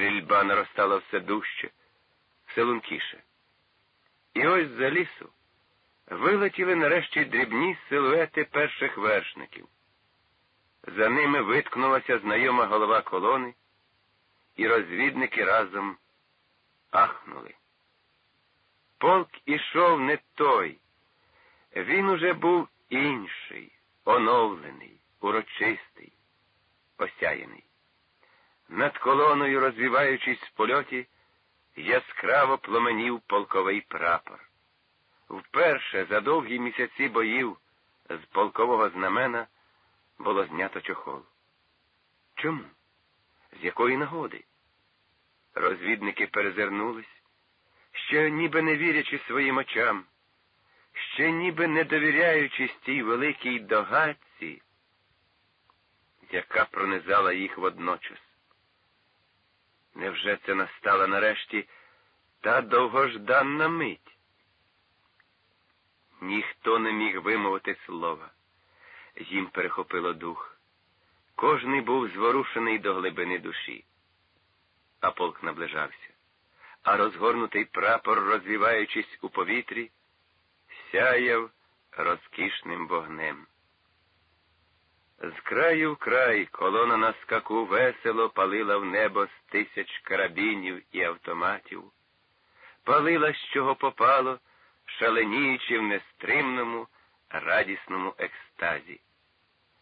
Стрільба наростала все дужче, все лункіше. І ось за лісу вилетіли нарешті дрібні силуети перших вершників. За ними виткнулася знайома голова колони, і розвідники разом ахнули. Полк ішов не той, він уже був інший, оновлений, урочистий, осяяний. Над колоною, розвиваючись в польоті, яскраво пломенів полковий прапор. Вперше за довгі місяці боїв з полкового знамена було знято чохол. Чому? З якої нагоди? Розвідники перезирнулись, ще ніби не вірячи своїм очам, ще ніби не довіряючись тій великій догадці, яка пронизала їх водночас. Невже це настала нарешті та довгожданна мить? Ніхто не міг вимовити слова. Їм перехопило дух. Кожний був зворушений до глибини душі. А полк наближався, а розгорнутий прапор, розвіваючись у повітрі, сяяв розкішним вогнем. З краю в край колона на скаку весело палила в небо з тисяч карабінів і автоматів, палила, з чого попало, шаленіючи в нестримному, радісному екстазі.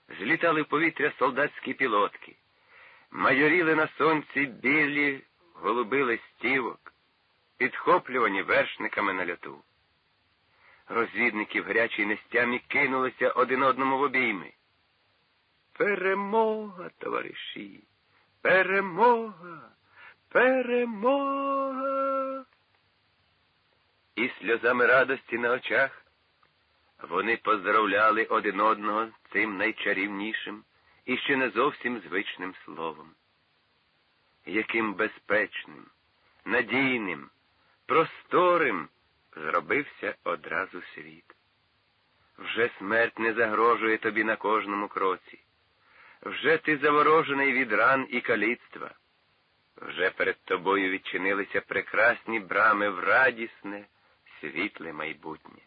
Злітали в повітря солдатські пілотки, майоріли на сонці білі голуби листівок, підхоплювані вершниками на льоту. Розвідники в гарячій нестямі кинулися один одному в обійми. Перемога, товариші, перемога, перемога. І сльозами радості на очах вони поздравляли один одного цим найчарівнішим і ще не зовсім звичним словом. Яким безпечним, надійним, просторим зробився одразу світ. Вже смерть не загрожує тобі на кожному кроці. Вже ти заворожений від ран і каліцтва. Вже перед тобою відчинилися прекрасні брами в радісне, світле майбутнє.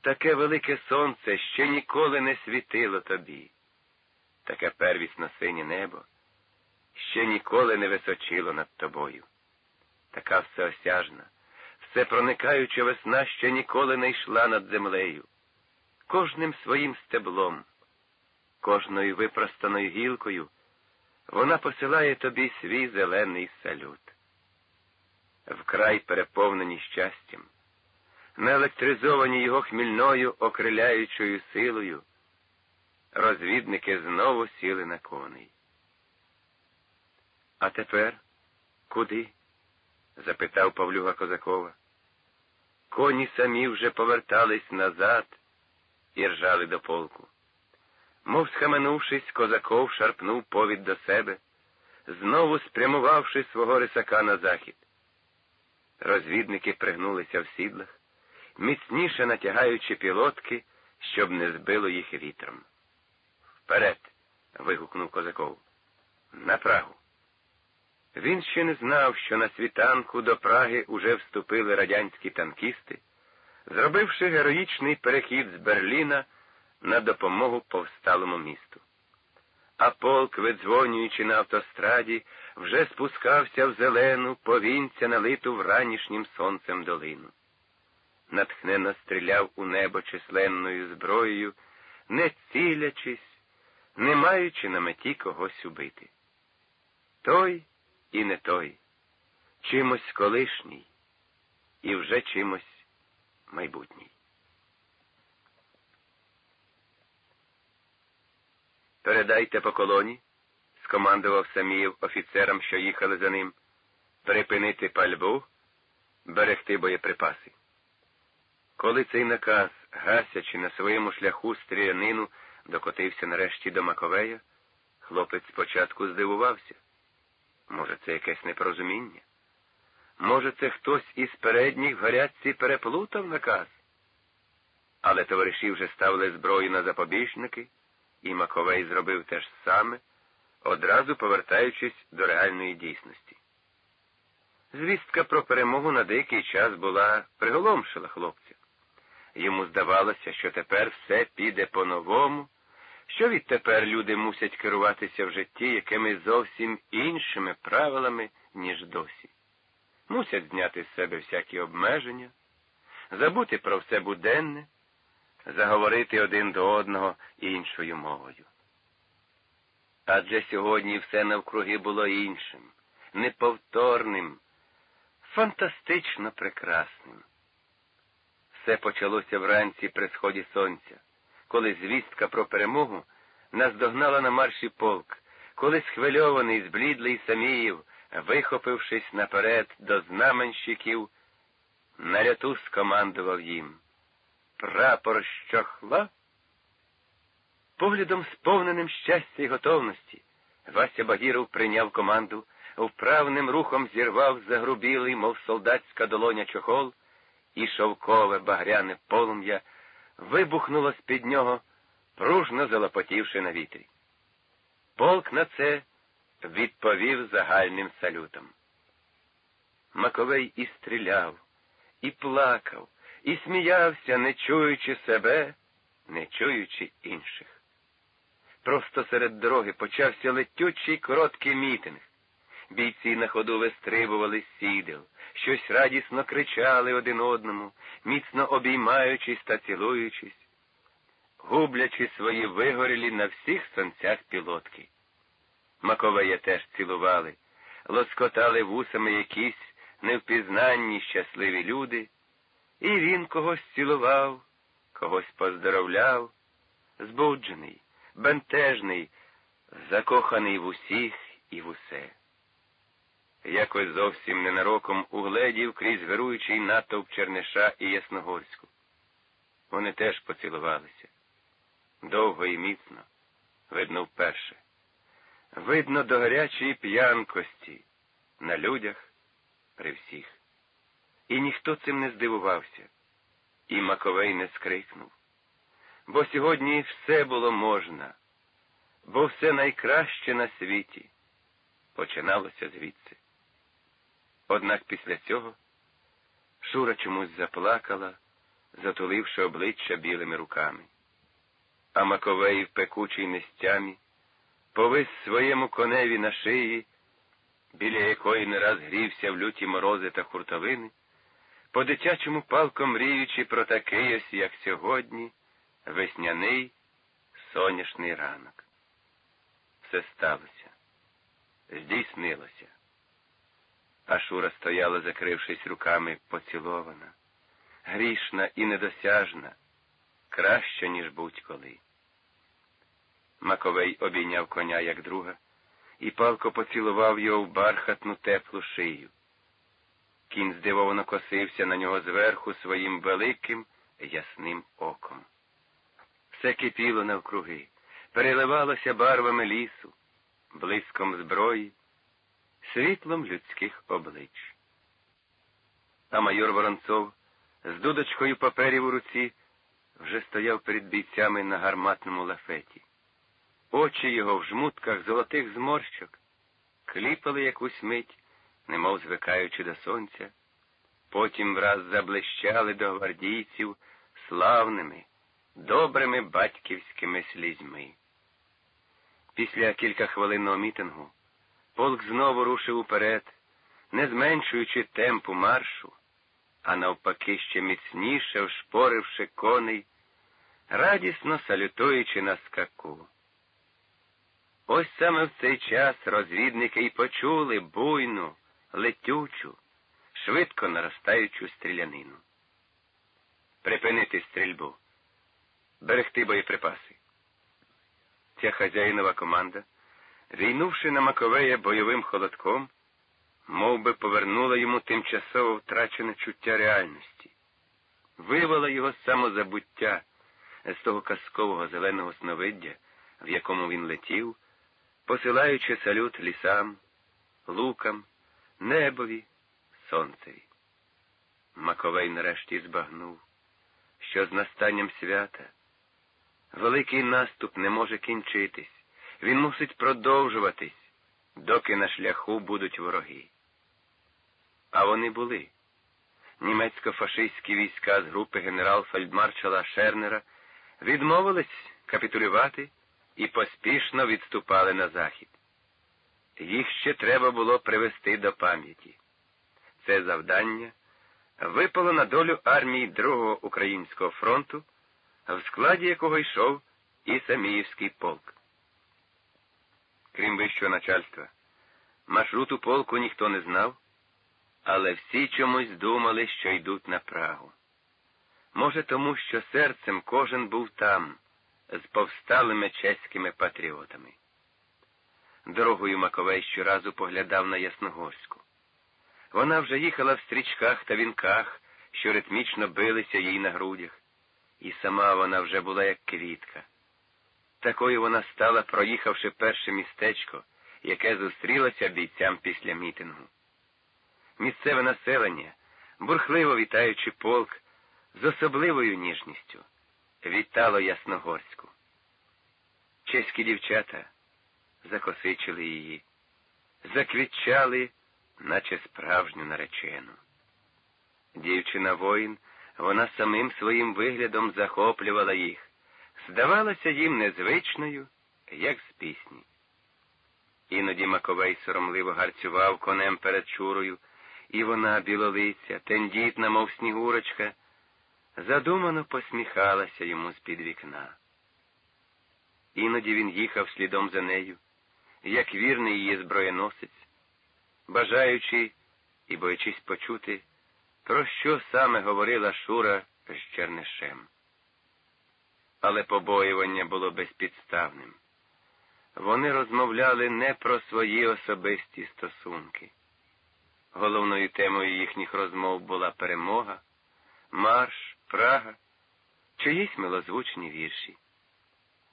Таке велике сонце ще ніколи не світило тобі, таке первісно синє небо ще ніколи не височило над тобою. Така всеосяжна, всепроникаюча весна ще ніколи не йшла над землею, кожним своїм стеблом кожною випростаною гілкою вона посилає тобі свій зелений салют. Вкрай переповнені щастям, наелектризовані його хмільною окриляючою силою, розвідники знову сіли на коней. А тепер куди? запитав Павлюга Козакова. Коні самі вже повертались назад і ржали до полку. Мов схаменувшись, козаков шарпнув повід до себе, знову спрямувавши свого рисака на захід. Розвідники пригнулися в сідлах, міцніше натягаючи пілотки, щоб не збило їх вітром. Вперед. вигукнув козаков. На Прагу. Він ще не знав, що на світанку до Праги уже вступили радянські танкісти, зробивши героїчний перехід з Берліна на допомогу повсталому місту. А полк, видзвонюючи на автостраді, вже спускався в зелену, повінця, налиту вранішнім сонцем долину. Натхненно стріляв у небо численною зброєю, не цілячись, не маючи на меті когось убити. Той і не той, чимось колишній і вже чимось майбутній. Передайте по колоні, скомандував Саміїв офіцерам, що їхали за ним, припинити пальбу, берегти боєприпаси. Коли цей наказ, гасячи на своєму шляху стрілянину, докотився нарешті до Маковея, хлопець спочатку здивувався. Може, це якесь непорозуміння? Може, це хтось із передніх в гарячці переплутав наказ? Але товариші вже ставили зброю на запобіжники і Маковей зробив те ж саме, одразу повертаючись до реальної дійсності. Звістка про перемогу на деякий час була приголомшила хлопця. Йому здавалося, що тепер все піде по-новому, що відтепер люди мусять керуватися в житті якимись зовсім іншими правилами, ніж досі. Мусять зняти з себе всякі обмеження, забути про все буденне, заговорити один до одного іншою мовою. Адже сьогодні все навкруги було іншим, неповторним, фантастично прекрасним. Все почалося вранці при сході сонця, коли звістка про перемогу наздогнала на марші полк, коли схвильований, зблідлий Саміїв, вихопившись наперед до знаменщиків, на ряту скомандував їм. Прапор щохла. Поглядом сповненим щастя й готовності, Вася Багіров прийняв команду, вправним рухом зірвав загрубілий, мов солдатська долоня чохол, і шовкове багряне полум'я вибухнуло з-під нього, пружно залопотівши на вітрі. Полк на це відповів загальним салютом. Маковей і стріляв, і плакав, і сміявся, не чуючи себе, не чуючи інших. Просто серед дороги почався летючий короткий мітинг. Бійці на ходу вистрибували з сідел, щось радісно кричали один одному, міцно обіймаючись та цілуючись, гублячи свої вигорілі на всіх сонцях пілотки. Маковея теж цілували, лоскотали вусами якісь невпізнанні щасливі люди, і він когось цілував, когось поздоровляв, збуджений, бентежний, закоханий в усіх і в усе. Якось зовсім ненароком угледів крізь вируючий натовп Черниша і Ясногорську. Вони теж поцілувалися. Довго і міцно, видно, вперше. Видно, до гарячої п'янкості на людях при всіх. І ніхто цим не здивувався, і Маковей не скрикнув. Бо сьогодні все було можна, бо все найкраще на світі починалося звідси. Однак після цього Шура чомусь заплакала, затуливши обличчя білими руками. А Маковей в пекучій нестямі повис своєму коневі на шиї, біля якої не раз грівся в люті морози та хуртовини, по дитячому палко мріючи про такий ось, як сьогодні, весняний соняшний ранок. Все сталося, здійснилося. А Шура стояла, закрившись руками, поцілована, грішна і недосяжна, краща, ніж будь-коли. Маковей обійняв коня, як друга, і палко поцілував його в бархатну теплу шию. Кінь здивовано косився на нього зверху своїм великим ясним оком. Все кипіло навкруги, переливалося барвами лісу, блиском зброї світлом людських облич. А майор Воронцов з дудочкою паперів у руці вже стояв перед бійцями на гарматному лафеті. Очі його в жмутках золотих зморщок кліпали якусь мить, немов звикаючи до сонця, потім враз заблищали до гвардійців славними, добрими батьківськими слізьми. Після кілька хвилинного мітингу Полк знову рушив уперед, не зменшуючи темпу маршу, а навпаки, ще міцніше вшпоривши коней, радісно салютуючи на скаку. Ось саме в цей час розвідники й почули буйну, летючу, швидко наростаючу стрілянину. Припинити стрільбу, берегти боєприпаси. Ця хазяїнова команда війнувши на Маковея бойовим холодком, мов би повернула йому тимчасово втрачене чуття реальності, вивела його з самозабуття з того казкового зеленого сновиддя, в якому він летів, посилаючи салют лісам, лукам, небові, сонцеві. Маковей нарешті збагнув, що з настанням свята великий наступ не може кінчитись Він мусить продовжуватись, доки на шляху будуть вороги. А вони були. Німецько-фашистські війська з групи генерал-фельдмаршала Шернера відмовились капітулювати і поспішно відступали на захід. Їх ще треба було привести до пам'яті. Це завдання випало на долю армії Другого Українського фронту, в складі якого йшов і Саміївський полк. Крім вищого начальства, маршруту полку ніхто не знав, але всі чомусь думали, що йдуть на Прагу. Може, тому що серцем кожен був там, з повсталими чеськими патріотами. Дорогою Маковей щоразу поглядав на Ясногорську. Вона вже їхала в стрічках та вінках, що ритмічно билися їй на грудях, і сама вона вже була як квітка. Такою вона стала, проїхавши перше містечко, яке зустрілося бійцям після мітингу. Місцеве населення, бурхливо вітаючи полк, з особливою ніжністю, вітало Ясногорську. Чеські дівчата закосичили її, заквітчали, наче справжню наречену. Дівчина воїн, вона самим своїм виглядом захоплювала їх, здавалася їм незвичною, як з пісні. Іноді Маковей соромливо гарцював конем перед чурою, і вона, білолиця, тендітна, мов снігурочка, задумано посміхалася йому з-під вікна. Іноді він їхав слідом за нею, як вірний її зброєносець, бажаючи і боячись почути, про що саме говорила Шура з Чернишем. Але побоювання було безпідставним. Вони розмовляли не про свої особисті стосунки. Головною темою їхніх розмов була перемога, марш, Прага, чиїсь милозвучні вірші.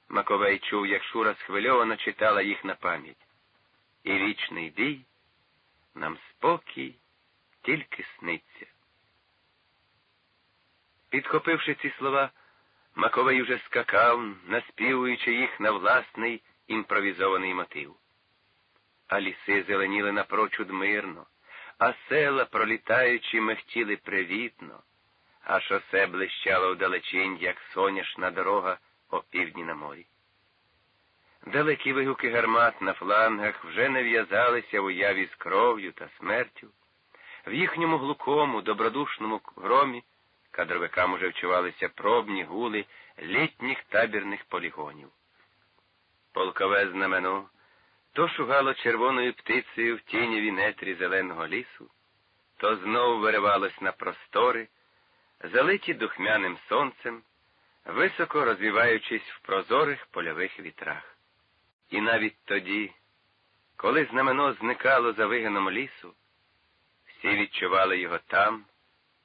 Маковей чув, як Шура схвильовано читала їх на пам'ять. І вічний бій, нам спокій тільки сниться. Підхопивши ці слова, Маковей уже скакав, наспівуючи їх на власний імпровізований мотив. А ліси зеленіли напрочуд мирно, а села, пролітаючи, мехтіли привітно, а шосе блищало вдалечінь, як соняшна дорога опівдні на морі. Далекі вигуки гармат на флангах вже не в'язалися в уяві з кров'ю та смертю. В їхньому глукому, добродушному громі кадровикам уже вчувалися пробні гули літніх табірних полігонів. Полкове знамено то шугало червоною птицею в тінєві нетрі зеленого лісу, то знову виривалось на простори, залиті духмяним сонцем, високо розвиваючись в прозорих польових вітрах. І навіть тоді, коли знамено зникало за вигином лісу, всі відчували його там,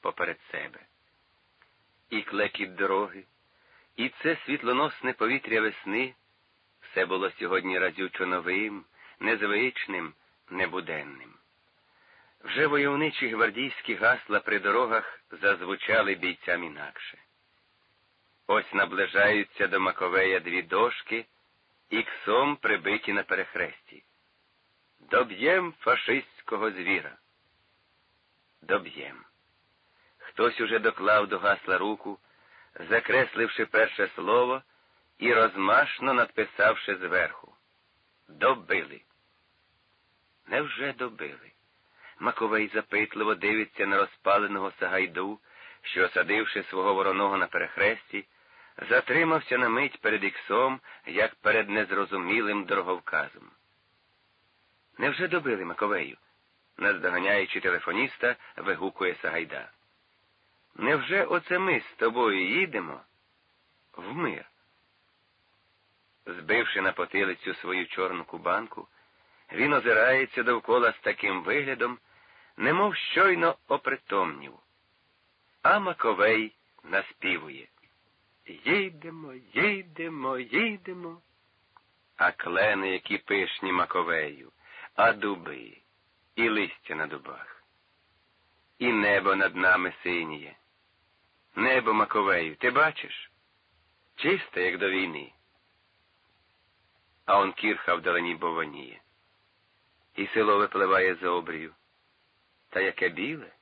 поперед себе. І клекіт дороги, і це світлоносне повітря весни все було сьогодні разючо новим, незвичним, небуденним. Вже войовничі гвардійські гасла при дорогах зазвучали бійцям інакше. Ось наближаються до Маковея дві дошки, іксом прибиті на перехресті. Доб'єм фашистського звіра. Доб'єм. Хтось уже доклав до гасла руку, закресливши перше слово і розмашно надписавши зверху. Добили. Невже добили? Маковей запитливо дивиться на розпаленого Сагайду, що, осадивши свого вороного на перехресті, затримався на мить перед іксом, як перед незрозумілим дороговказом. Невже добили Маковею? наздоганяючи телефоніста, вигукує Сагайда. Невже оце ми з тобою їдемо в мир? Збивши на потилицю свою чорну кубанку, він озирається довкола з таким виглядом, немов щойно опритомнів. А Маковей наспівує. Їдемо, їдемо, їдемо. А клени, які пишні Маковею, а дуби, і листя на дубах. І небо над нами синіє. Небо Маковею, ти бачиш? Чисте, як до війни. а он кірха вдалині бовоніє. І село випливає з обрію. Та яке біле,